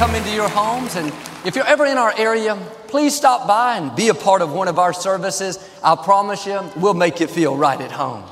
come into your homes. And if you're ever in our area, please stop by and be a part of one of our services. I promise you, we'll make you feel right at home.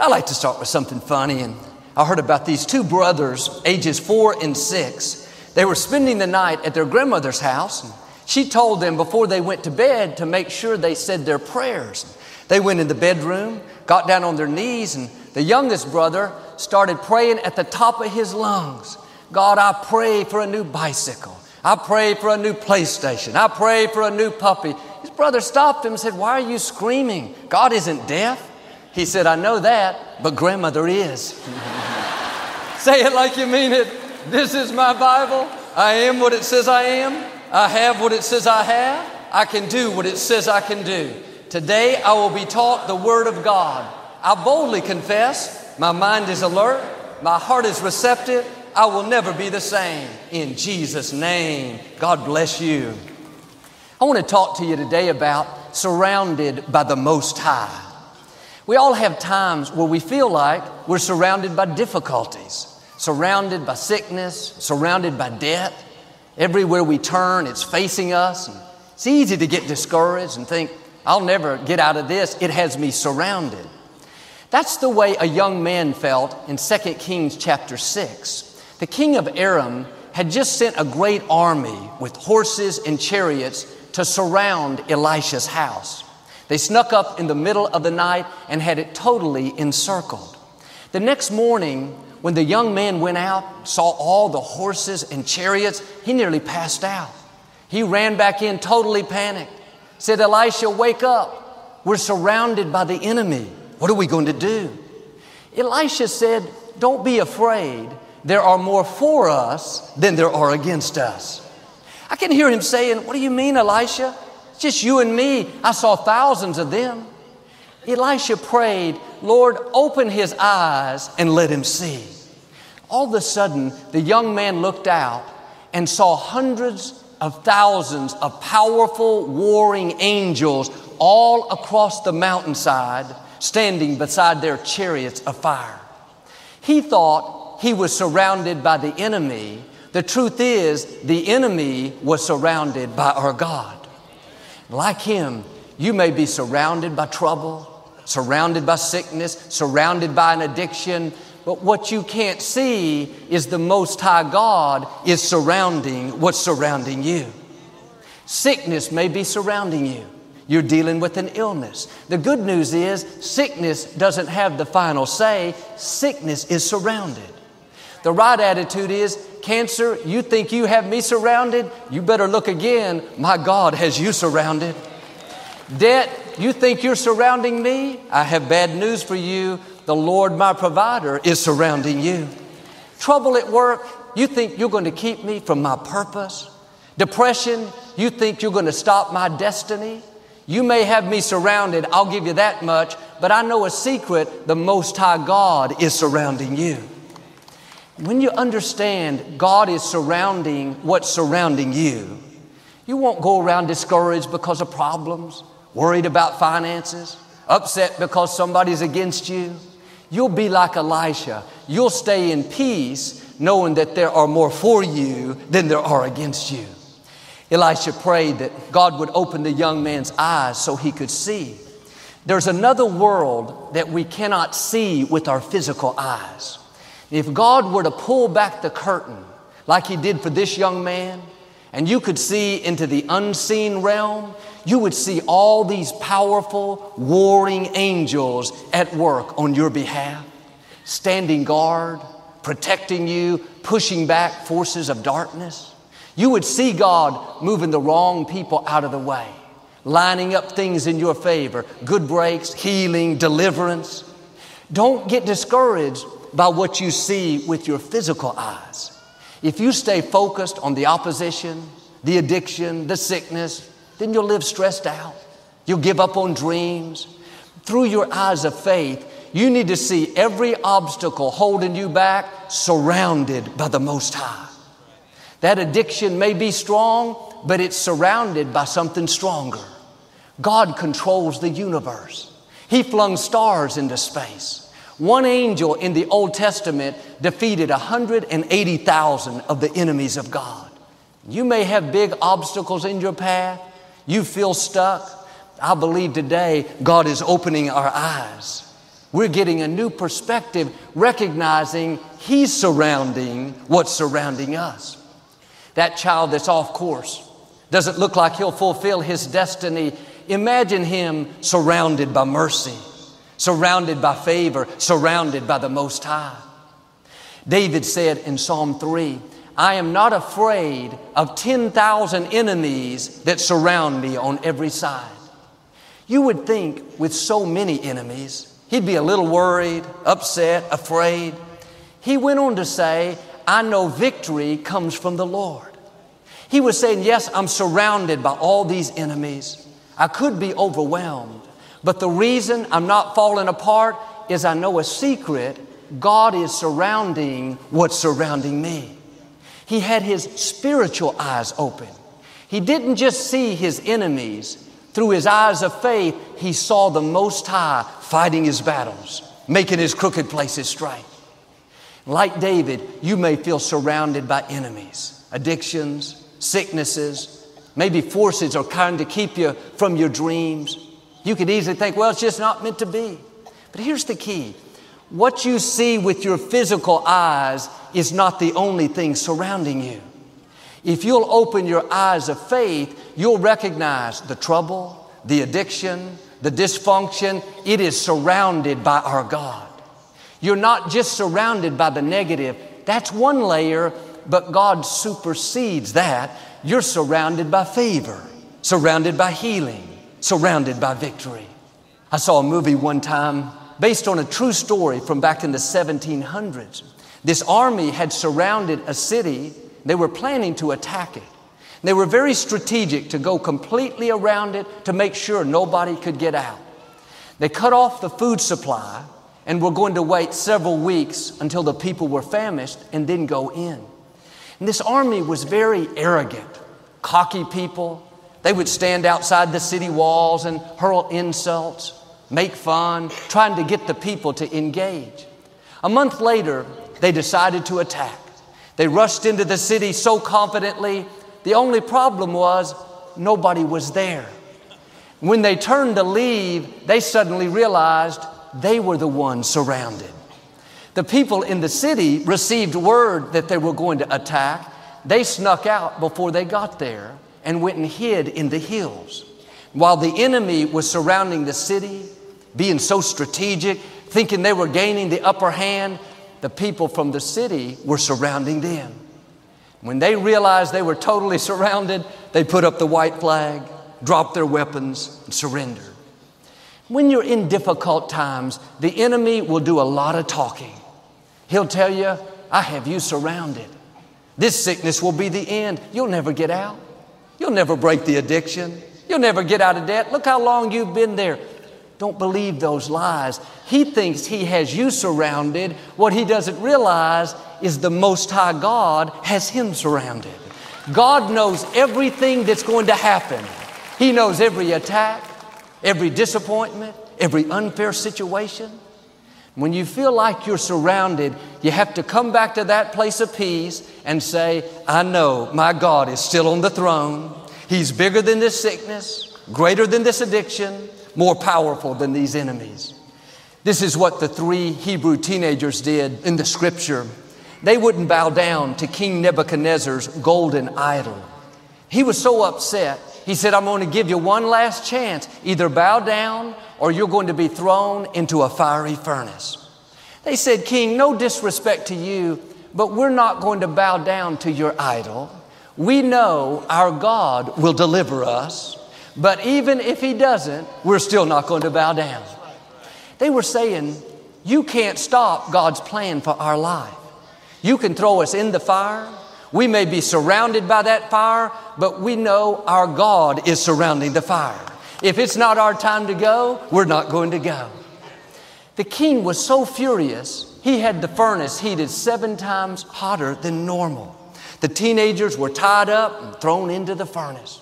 I like to start with something funny. And I heard about these two brothers, ages four and six. They were spending the night at their grandmother's house. And she told them before they went to bed to make sure they said their prayers. They went in the bedroom, got down on their knees, and the youngest brother started praying at the top of his lungs. God, I pray for a new bicycle. I pray for a new PlayStation. I pray for a new puppy. His brother stopped him and said, Why are you screaming? God isn't deaf. He said, I know that, but grandmother is. Say it like you mean it. This is my Bible. I am what it says I am. I have what it says I have. I can do what it says I can do. Today I will be taught the Word of God. I boldly confess, my mind is alert, my heart is receptive, I will never be the same. In Jesus' name, God bless you. I want to talk to you today about surrounded by the Most High. We all have times where we feel like we're surrounded by difficulties, surrounded by sickness, surrounded by debt. Everywhere we turn, it's facing us. And It's easy to get discouraged and think, I'll never get out of this. It has me surrounded. That's the way a young man felt in 2 Kings chapter 6. The king of Aram had just sent a great army with horses and chariots to surround Elisha's house. They snuck up in the middle of the night and had it totally encircled. The next morning, when the young man went out, saw all the horses and chariots, he nearly passed out. He ran back in totally panicked said, Elisha, wake up. We're surrounded by the enemy. What are we going to do? Elisha said, Don't be afraid. There are more for us than there are against us. I can hear him saying, What do you mean, Elisha? It's just you and me. I saw thousands of them. Elisha prayed, Lord, open his eyes and let him see. All of a sudden, the young man looked out and saw hundreds of thousands of powerful warring angels all across the mountainside standing beside their chariots of fire. He thought he was surrounded by the enemy. The truth is, the enemy was surrounded by our God. Like him, you may be surrounded by trouble, surrounded by sickness, surrounded by an addiction, but what you can't see is the Most High God is surrounding what's surrounding you. Sickness may be surrounding you. You're dealing with an illness. The good news is sickness doesn't have the final say. Sickness is surrounded. The right attitude is cancer, you think you have me surrounded? You better look again. My God has you surrounded. Debt, you think you're surrounding me? I have bad news for you. The Lord, my provider, is surrounding you. Trouble at work, you think you're going to keep me from my purpose. Depression, you think you're going to stop my destiny. You may have me surrounded, I'll give you that much, but I know a secret the Most High God is surrounding you. When you understand God is surrounding what's surrounding you, you won't go around discouraged because of problems, worried about finances, upset because somebody's against you. You'll be like Elisha. You'll stay in peace knowing that there are more for you than there are against you. Elisha prayed that God would open the young man's eyes so he could see. There's another world that we cannot see with our physical eyes. If God were to pull back the curtain like he did for this young man, and you could see into the unseen realm, you would see all these powerful, warring angels at work on your behalf, standing guard, protecting you, pushing back forces of darkness. You would see God moving the wrong people out of the way, lining up things in your favor, good breaks, healing, deliverance. Don't get discouraged by what you see with your physical eyes. If you stay focused on the opposition, the addiction, the sickness, then you'll live stressed out. You'll give up on dreams. Through your eyes of faith, you need to see every obstacle holding you back surrounded by the Most High. That addiction may be strong, but it's surrounded by something stronger. God controls the universe. He flung stars into space. One angel in the Old Testament defeated 180,000 of the enemies of God. You may have big obstacles in your path. You feel stuck. I believe today God is opening our eyes. We're getting a new perspective, recognizing He's surrounding what's surrounding us. That child that's off course doesn't look like he'll fulfill his destiny. Imagine him surrounded by mercy, surrounded by favor, surrounded by the Most High. David said in Psalm 3, I am not afraid of 10,000 enemies that surround me on every side. You would think with so many enemies, he'd be a little worried, upset, afraid. He went on to say, I know victory comes from the Lord. He was saying, Yes, I'm surrounded by all these enemies. I could be overwhelmed. But the reason I'm not falling apart is I know a secret God is surrounding what's surrounding me. He had his spiritual eyes open. He didn't just see his enemies. Through his eyes of faith, he saw the Most High fighting his battles, making his crooked places straight. Like David, you may feel surrounded by enemies, addictions, sicknesses, maybe forces are trying to keep you from your dreams. You could easily think, well, it's just not meant to be. But here's the key what you see with your physical eyes is not the only thing surrounding you. If you'll open your eyes of faith, you'll recognize the trouble, the addiction, the dysfunction. It is surrounded by our God. You're not just surrounded by the negative, that's one layer, but God supersedes that. You're surrounded by favor, surrounded by healing, surrounded by victory. I saw a movie one time based on a true story from back in the 1700s. This army had surrounded a city, they were planning to attack it. They were very strategic to go completely around it to make sure nobody could get out. They cut off the food supply and were going to wait several weeks until the people were famished and then go in. And this army was very arrogant, cocky people. They would stand outside the city walls and hurl insults, make fun, trying to get the people to engage. A month later, they decided to attack. They rushed into the city so confidently. The only problem was nobody was there. When they turned to leave, they suddenly realized they were the ones surrounded. The people in the city received word that they were going to attack. They snuck out before they got there and went and hid in the hills. While the enemy was surrounding the city, being so strategic, thinking they were gaining the upper hand, the people from the city were surrounding them. When they realized they were totally surrounded, they put up the white flag, dropped their weapons, and surrendered. When you're in difficult times, the enemy will do a lot of talking. He'll tell you, I have you surrounded. This sickness will be the end. You'll never get out. You'll never break the addiction. You'll never get out of debt. Look how long you've been there. Don't believe those lies. He thinks he has you surrounded. What he doesn't realize is the Most High God has him surrounded. God knows everything that's going to happen. He knows every attack, every disappointment, every unfair situation. When you feel like you're surrounded, you have to come back to that place of peace and say, I know my God is still on the throne. He's bigger than this sickness, greater than this addiction, more powerful than these enemies. This is what the three Hebrew teenagers did in the scripture. They wouldn't bow down to King Nebuchadnezzar's golden idol. He was so upset he said, I'm going to give you one last chance. Either bow down or you're going to be thrown into a fiery furnace. They said, King, no disrespect to you, but we're not going to bow down to your idol. We know our God will deliver us, but even if He doesn't, we're still not going to bow down. They were saying, You can't stop God's plan for our life. You can throw us in the fire, we may be surrounded by that fire, but we know our God is surrounding the fire. If it's not our time to go, we're not going to go. The king was so furious, he had the furnace heated seven times hotter than normal. The teenagers were tied up and thrown into the furnace.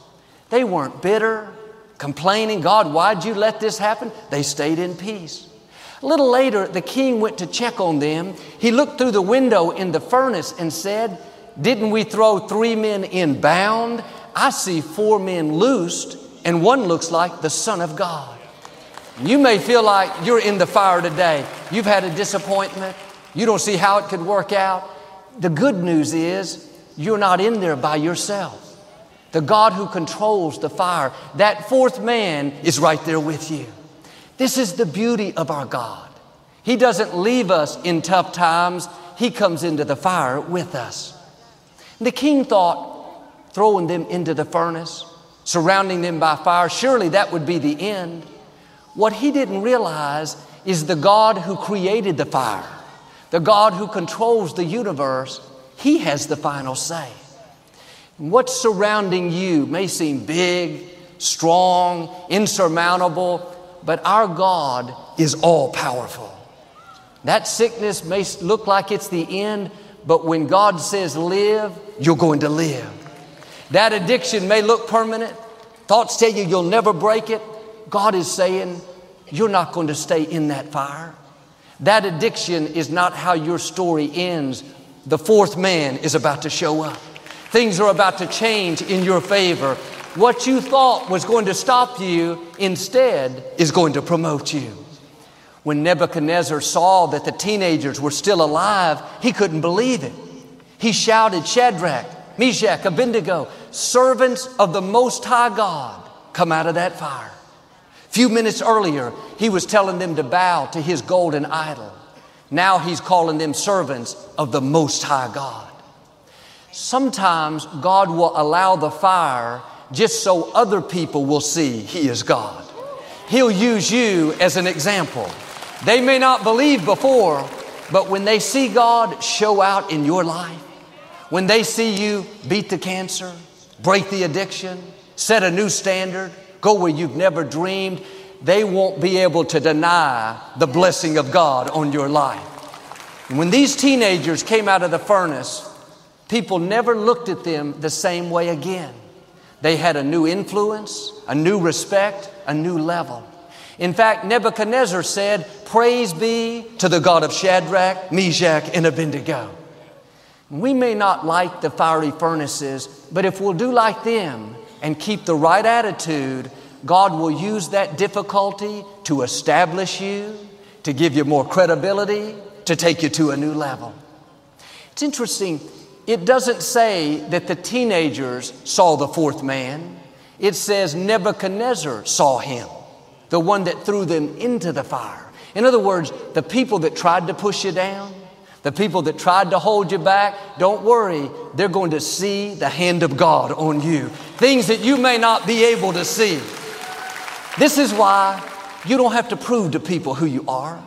They weren't bitter, complaining, God, why'd you let this happen? They stayed in peace. A little later, the king went to check on them. He looked through the window in the furnace and said, Didn't we throw three men in bound? I see four men loosed, and one looks like the Son of God. You may feel like you're in the fire today. You've had a disappointment. You don't see how it could work out. The good news is you're not in there by yourself. The God who controls the fire, that fourth man is right there with you. This is the beauty of our God. He doesn't leave us in tough times, He comes into the fire with us. The king thought throwing them into the furnace, surrounding them by fire, surely that would be the end. What he didn't realize is the God who created the fire, the God who controls the universe, He has the final say. What's surrounding you may seem big, strong, insurmountable, but our God is all powerful. That sickness may look like it's the end, but when God says live, you're going to live. That addiction may look permanent. Thoughts tell you you'll never break it. God is saying, you're not going to stay in that fire. That addiction is not how your story ends. The fourth man is about to show up. Things are about to change in your favor. What you thought was going to stop you instead is going to promote you. When Nebuchadnezzar saw that the teenagers were still alive, he couldn't believe it. He shouted, Shadrach, Meshach, Abednego, servants of the Most High God, come out of that fire. Few minutes earlier, he was telling them to bow to his golden idol. Now he's calling them servants of the Most High God. Sometimes God will allow the fire just so other people will see He is God. He'll use you as an example. They may not believe before, but when they see God show out in your life, when they see you beat the cancer, break the addiction, set a new standard, go where you've never dreamed, they won't be able to deny the blessing of God on your life. When these teenagers came out of the furnace, people never looked at them the same way again. They had a new influence, a new respect, a new level. In fact, Nebuchadnezzar said, Praise be to the God of Shadrach, Meshach, and Abednego. We may not like the fiery furnaces, but if we'll do like them and keep the right attitude, God will use that difficulty to establish you, to give you more credibility, to take you to a new level. It's interesting, it doesn't say that the teenagers saw the fourth man. It says Nebuchadnezzar saw him, the one that threw them into the fire. In other words, the people that tried to push you down, the people that tried to hold you back, don't worry, they're going to see the hand of God on you. Things that you may not be able to see. This is why you don't have to prove to people who you are.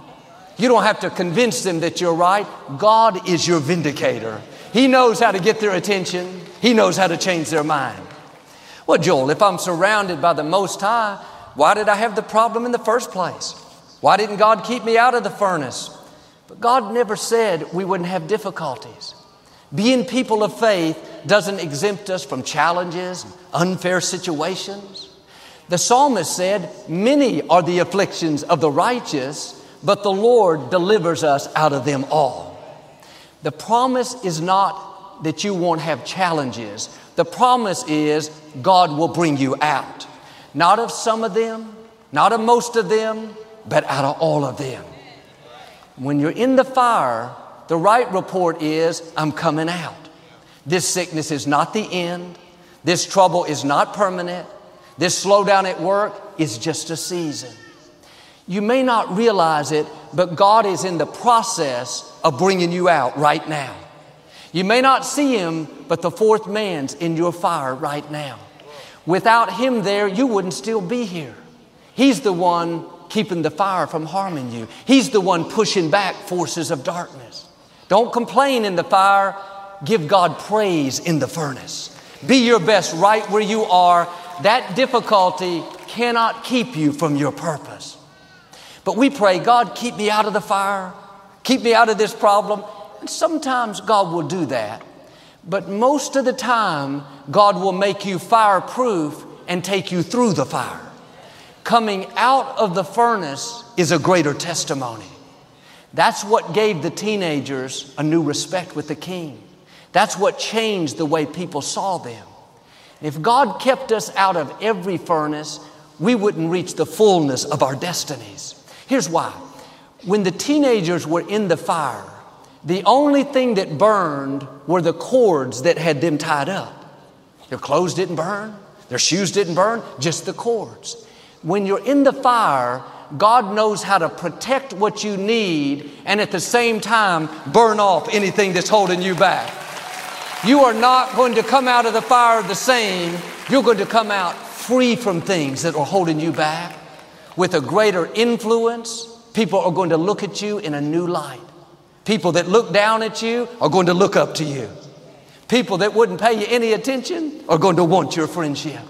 You don't have to convince them that you're right. God is your vindicator. He knows how to get their attention. He knows how to change their mind. Well, Joel, if I'm surrounded by the Most High, why did I have the problem in the first place? Why didn't God keep me out of the furnace? But God never said we wouldn't have difficulties. Being people of faith doesn't exempt us from challenges, unfair situations. The psalmist said, Many are the afflictions of the righteous, but the Lord delivers us out of them all. The promise is not that you won't have challenges. The promise is God will bring you out. Not of some of them, not of most of them, but out of all of them. When you're in the fire, the right report is, I'm coming out. This sickness is not the end. This trouble is not permanent. This slowdown at work is just a season. You may not realize it, but God is in the process of bringing you out right now. You may not see Him, but the fourth man's in your fire right now. Without Him there, you wouldn't still be here. He's the one keeping the fire from harming you, He's the one pushing back forces of darkness. Don't complain in the fire, give God praise in the furnace. Be your best right where you are that difficulty cannot keep you from your purpose. But we pray, God, keep me out of the fire, keep me out of this problem. And sometimes God will do that. But most of the time, God will make you fireproof and take you through the fire. Coming out of the furnace is a greater testimony. That's what gave the teenagers a new respect with the king. That's what changed the way people saw them. If God kept us out of every furnace, we wouldn't reach the fullness of our destinies. Here's why. When the teenagers were in the fire, the only thing that burned were the cords that had them tied up. Their clothes didn't burn, their shoes didn't burn, just the cords. When you're in the fire, God knows how to protect what you need and at the same time burn off anything that's holding you back. You are not going to come out of the fire the same. You're going to come out free from things that are holding you back with a greater influence. People are going to look at you in a new light. People that look down at you are going to look up to you. People that wouldn't pay you any attention are going to want your friendship.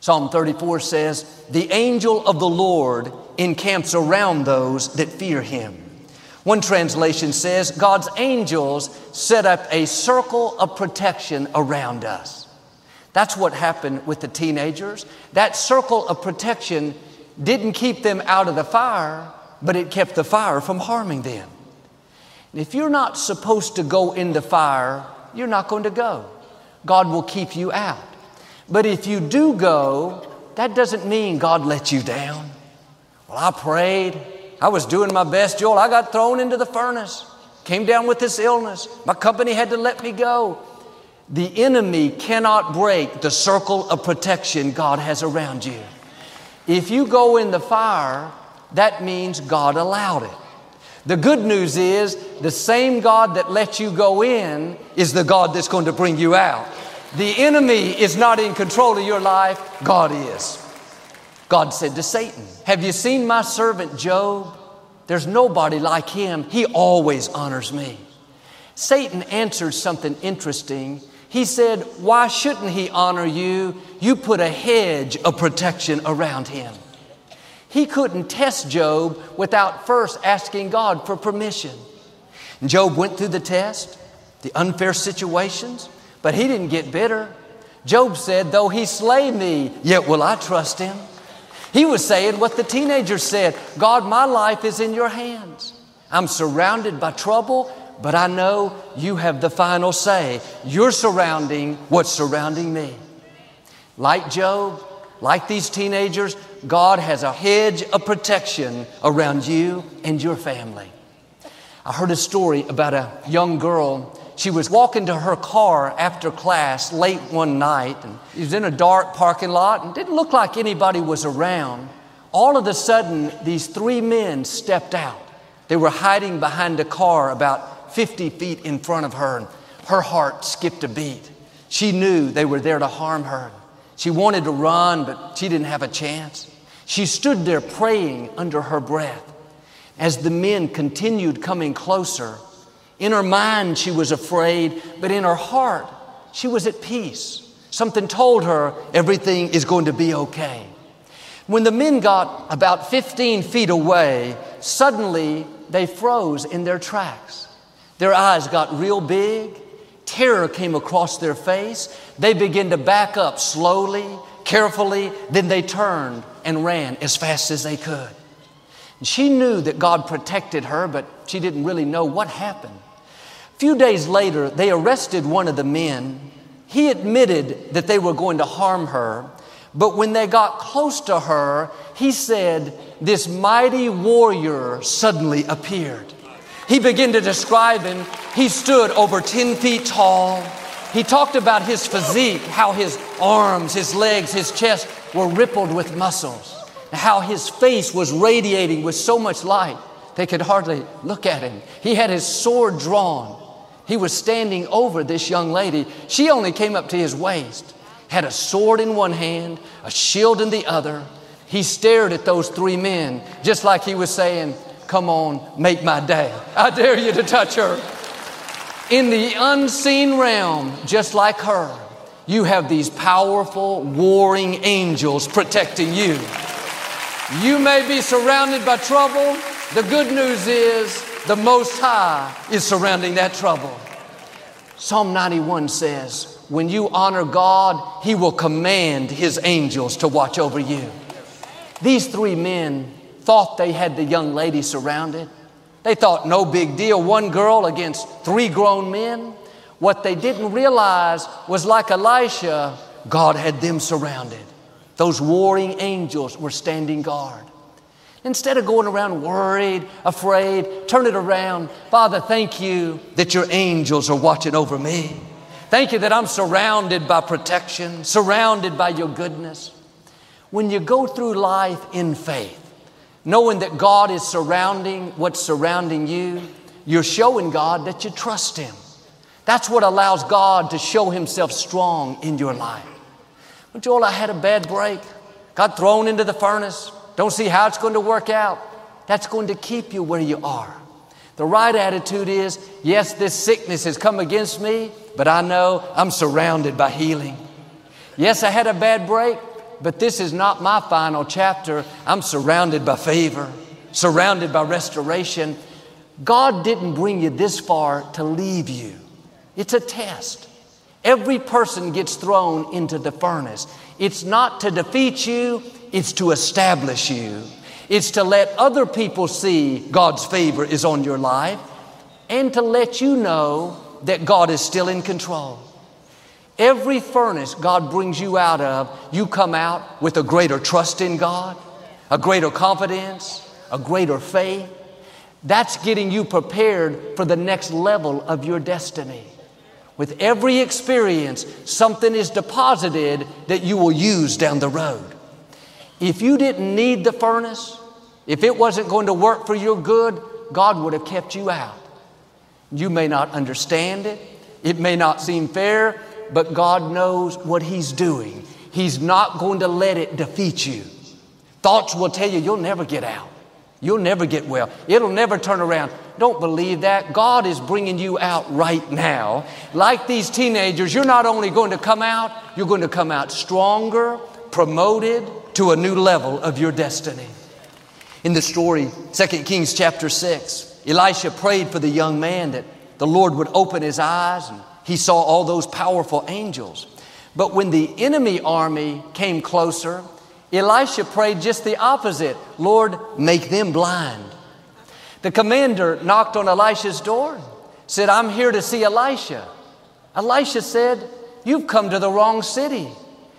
Psalm 34 says, The angel of the Lord encamps around those that fear him. One translation says, God's angels set up a circle of protection around us. That's what happened with the teenagers. That circle of protection didn't keep them out of the fire, but it kept the fire from harming them. If you're not supposed to go in the fire, you're not going to go. God will keep you out. But if you do go, that doesn't mean God let you down. Well, I prayed. I was doing my best, Joel. I got thrown into the furnace, came down with this illness. My company had to let me go. The enemy cannot break the circle of protection God has around you. If you go in the fire, that means God allowed it. The good news is the same God that let you go in is the God that's going to bring you out. The enemy is not in control of your life, God is. God said to Satan, Have you seen my servant Job? There's nobody like him. He always honors me. Satan answered something interesting. He said, Why shouldn't he honor you? You put a hedge of protection around him. He couldn't test Job without first asking God for permission. Job went through the test, the unfair situations, but he didn't get bitter. Job said, Though he slay me, yet will I trust him. He was saying what the teenagers said God, my life is in your hands. I'm surrounded by trouble, but I know you have the final say. You're surrounding what's surrounding me. Like Job, like these teenagers, God has a hedge of protection around you and your family. I heard a story about a young girl she was walking to her car after class late one night and she was in a dark parking lot and didn't look like anybody was around. All of a sudden, these three men stepped out. They were hiding behind a car about 50 feet in front of her, and her heart skipped a beat. She knew they were there to harm her. She wanted to run, but she didn't have a chance. She stood there praying under her breath. As the men continued coming closer, in her mind, she was afraid, but in her heart, she was at peace. Something told her everything is going to be okay. When the men got about 15 feet away, suddenly they froze in their tracks. Their eyes got real big. Terror came across their face. They began to back up slowly, carefully. Then they turned and ran as fast as they could. She knew that God protected her, but she didn't really know what happened few days later, they arrested one of the men. He admitted that they were going to harm her, but when they got close to her, he said, This mighty warrior suddenly appeared. He began to describe him. He stood over 10 feet tall. He talked about his physique, how his arms, his legs, his chest were rippled with muscles, how his face was radiating with so much light they could hardly look at him. He had his sword drawn. He was standing over this young lady. She only came up to his waist, had a sword in one hand, a shield in the other. He stared at those three men just like he was saying, Come on, make my day. I dare you to touch her. In the unseen realm, just like her, you have these powerful, warring angels protecting you. You may be surrounded by trouble. The good news is the Most High is surrounding that trouble. Psalm 91 says, When you honor God, He will command His angels to watch over you. These three men thought they had the young lady surrounded. They thought no big deal, one girl against three grown men. What they didn't realize was like Elisha, God had them surrounded. Those warring angels were standing guard. Instead of going around worried, afraid, turn it around. Father, thank you that your angels are watching over me. Thank you that I'm surrounded by protection, surrounded by your goodness. When you go through life in faith, knowing that God is surrounding what's surrounding you, you're showing God that you trust Him. That's what allows God to show Himself strong in your life. But Joel, I had a bad break, got thrown into the furnace, don't see how it's going to work out. That's going to keep you where you are. The right attitude is yes, this sickness has come against me, but I know I'm surrounded by healing. Yes, I had a bad break, but this is not my final chapter. I'm surrounded by favor, surrounded by restoration. God didn't bring you this far to leave you, it's a test. Every person gets thrown into the furnace. It's not to defeat you, it's to establish you. It's to let other people see God's favor is on your life and to let you know that God is still in control. Every furnace God brings you out of, you come out with a greater trust in God, a greater confidence, a greater faith. That's getting you prepared for the next level of your destiny. With every experience, something is deposited that you will use down the road. If you didn't need the furnace, if it wasn't going to work for your good, God would have kept you out. You may not understand it, it may not seem fair, but God knows what He's doing. He's not going to let it defeat you. Thoughts will tell you you'll never get out. You'll never get well. It'll never turn around. Don't believe that. God is bringing you out right now. Like these teenagers, you're not only going to come out, you're going to come out stronger, promoted to a new level of your destiny. In the story, 2 Kings chapter 6, Elisha prayed for the young man that the Lord would open his eyes and he saw all those powerful angels. But when the enemy army came closer, Elisha prayed just the opposite Lord, make them blind. The commander knocked on Elisha's door, said, I'm here to see Elisha. Elisha said, You've come to the wrong city.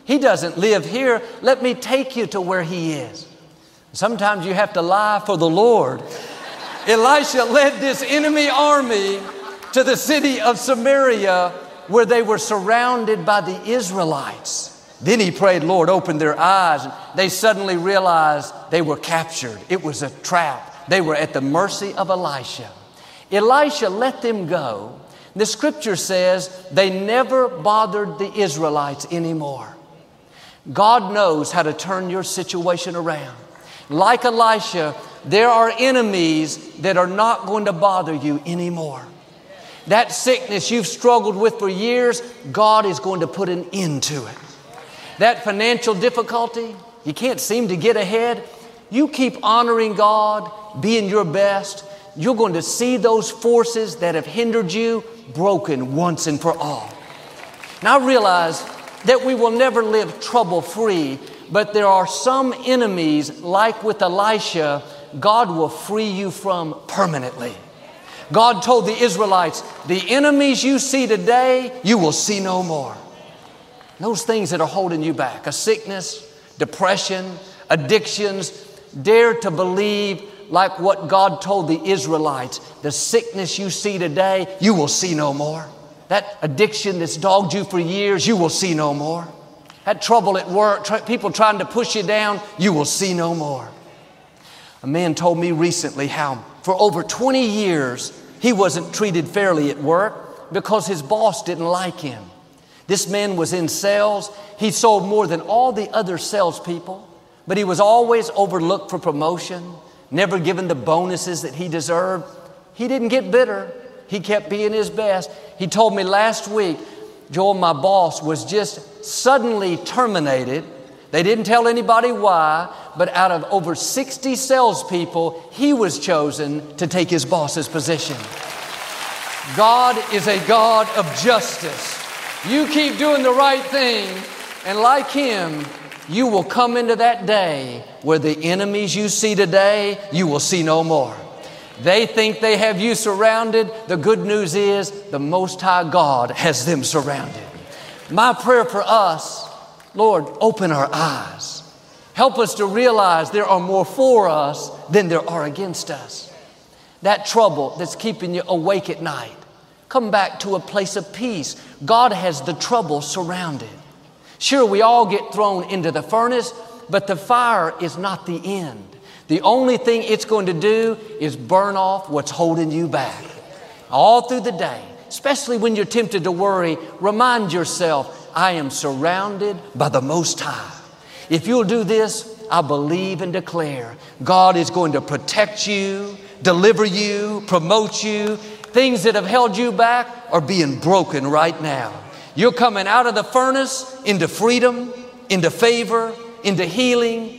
He doesn't live here. Let me take you to where he is. Sometimes you have to lie for the Lord. Elisha led this enemy army to the city of Samaria where they were surrounded by the Israelites. Then he prayed, Lord, open their eyes. And they suddenly realized they were captured. It was a trap. They were at the mercy of Elisha. Elisha let them go. The scripture says they never bothered the Israelites anymore. God knows how to turn your situation around. Like Elisha, there are enemies that are not going to bother you anymore. That sickness you've struggled with for years, God is going to put an end to it. That financial difficulty, you can't seem to get ahead, you keep honoring God, being your best, you're going to see those forces that have hindered you broken once and for all. Now realize that we will never live trouble free, but there are some enemies, like with Elisha, God will free you from permanently. God told the Israelites, the enemies you see today, you will see no more. Those things that are holding you back, a sickness, depression, addictions, dare to believe like what God told the Israelites the sickness you see today, you will see no more. That addiction that's dogged you for years, you will see no more. That trouble at work, tr- people trying to push you down, you will see no more. A man told me recently how for over 20 years he wasn't treated fairly at work because his boss didn't like him. This man was in sales. He sold more than all the other salespeople, but he was always overlooked for promotion, never given the bonuses that he deserved. He didn't get bitter. He kept being his best. He told me last week, Joel, my boss was just suddenly terminated. They didn't tell anybody why, but out of over 60 salespeople, he was chosen to take his boss's position. God is a God of justice. You keep doing the right thing, and like him, you will come into that day where the enemies you see today, you will see no more. They think they have you surrounded. The good news is the Most High God has them surrounded. My prayer for us, Lord, open our eyes. Help us to realize there are more for us than there are against us. That trouble that's keeping you awake at night, come back to a place of peace. God has the trouble surrounded. Sure, we all get thrown into the furnace, but the fire is not the end. The only thing it's going to do is burn off what's holding you back. All through the day, especially when you're tempted to worry, remind yourself, I am surrounded by the Most High. If you'll do this, I believe and declare God is going to protect you, deliver you, promote you. Things that have held you back are being broken right now. You're coming out of the furnace into freedom, into favor, into healing,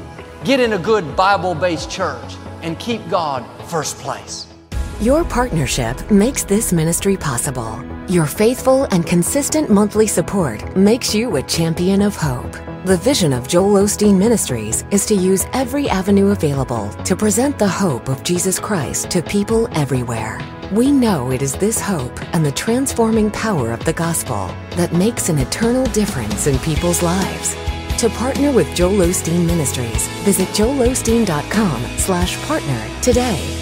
Get in a good Bible based church and keep God first place. Your partnership makes this ministry possible. Your faithful and consistent monthly support makes you a champion of hope. The vision of Joel Osteen Ministries is to use every avenue available to present the hope of Jesus Christ to people everywhere. We know it is this hope and the transforming power of the gospel that makes an eternal difference in people's lives. To partner with Joel Osteen Ministries, visit joelosteen.com slash partner today.